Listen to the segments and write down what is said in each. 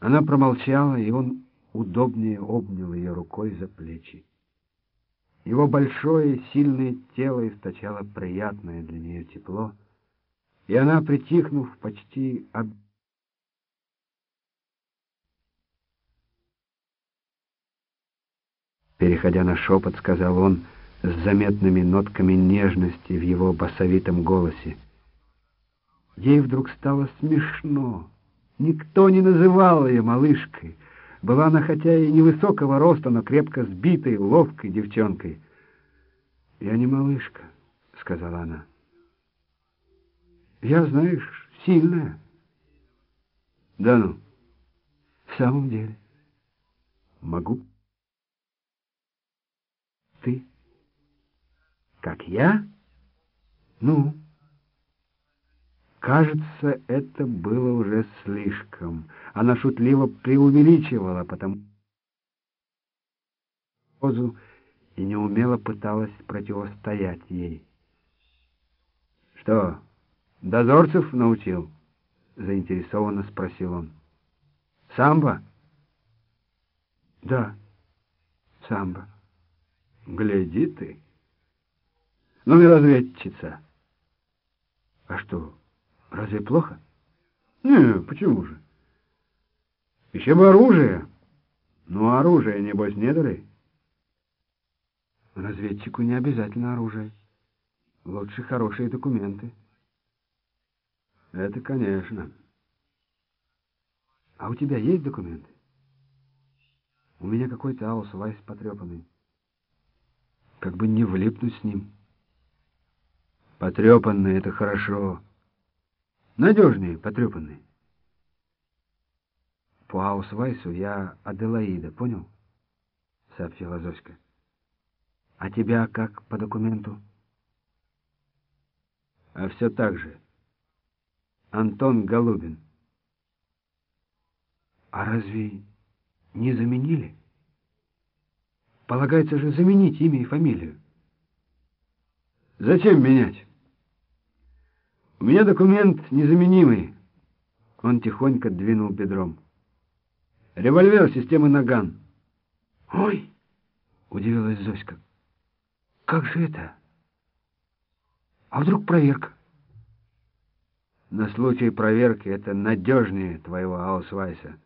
Она промолчала, и он удобнее обнял ее рукой за плечи. Его большое, сильное тело источало приятное для нее тепло, и она, притихнув, почти об... Переходя на шепот, сказал он с заметными нотками нежности в его басовитом голосе. Ей вдруг стало смешно. Никто не называл ее малышкой. Была она хотя и невысокого роста, но крепко сбитой, ловкой девчонкой. «Я не малышка», — сказала она. «Я, знаешь, сильная». «Да ну, в самом деле, могу». «Ты? Как я? Ну?» Кажется, это было уже слишком. Она шутливо преувеличивала, потому позу и неумело пыталась противостоять ей. «Что, дозорцев научил?» — заинтересованно спросил он. «Самбо?» «Да, самбо». «Гляди ты! Ну и разведчица!» «А что?» Разве плохо? Не, почему же? Еще бы оружие. Ну, оружие, небось, не дали? Разведчику не обязательно оружие. Лучше хорошие документы. Это, конечно. А у тебя есть документы? У меня какой-то аусвайс потрепанный. Как бы не влипнуть с ним. Потрепанный — это хорошо. Надежнее, потрепанные. По Аусвайсу я Аделаида, понял? Сообщила Зоська. А тебя как по документу? А все так же. Антон Голубин. А разве не заменили? Полагается же заменить имя и фамилию. Зачем менять? У меня документ незаменимый. Он тихонько двинул бедром. Револьвер системы Наган. Ой, удивилась Зоська. Как же это? А вдруг проверка? На случай проверки это надежнее твоего Аусвайса.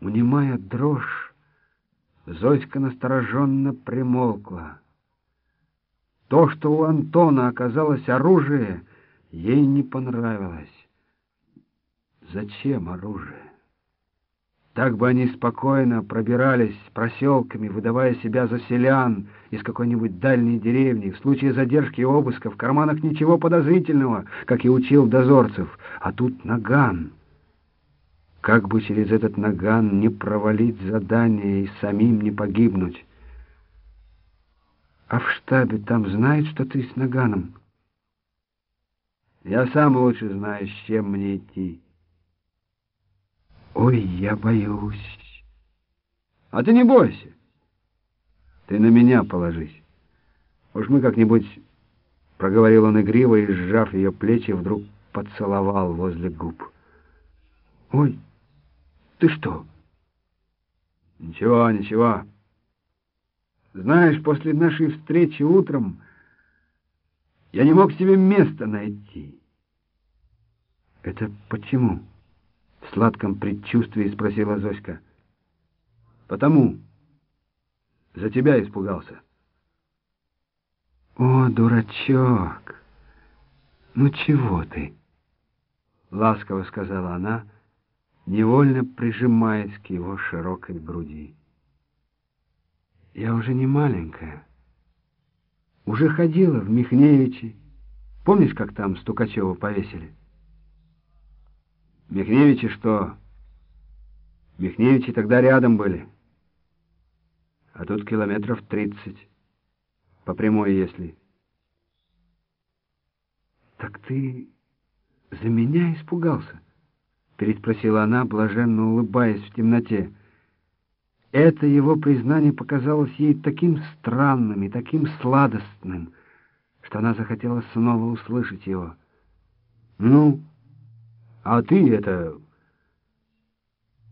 Унимая дрожь, Зоська настороженно примолкла. То, что у Антона оказалось оружие, ей не понравилось. Зачем оружие? Так бы они спокойно пробирались проселками, выдавая себя за селян из какой-нибудь дальней деревни. В случае задержки и обыска в карманах ничего подозрительного, как и учил дозорцев. А тут наган. Как бы через этот наган не провалить задание и самим не погибнуть. А в штабе там знают, что ты с Наганом? Я сам лучше знаю, с чем мне идти. Ой, я боюсь. А ты не бойся. Ты на меня положись. Уж мы как-нибудь... Проговорил он игриво и, сжав ее плечи, вдруг поцеловал возле губ. «Ой, ты что?» «Ничего, ничего». Знаешь, после нашей встречи утром я не мог себе места найти. Это почему? В сладком предчувствии спросила Зоська. Потому. За тебя испугался. О, дурачок! Ну чего ты? Ласково сказала она, невольно прижимаясь к его широкой груди. Я уже не маленькая. Уже ходила в Михневичи. Помнишь, как там Стукачева повесили? Михневичи что? Михневичи тогда рядом были. А тут километров тридцать. По прямой, если. Так ты за меня испугался? Переспросила она, блаженно улыбаясь в темноте. Это его признание показалось ей таким странным и таким сладостным, что она захотела снова услышать его. «Ну, а ты это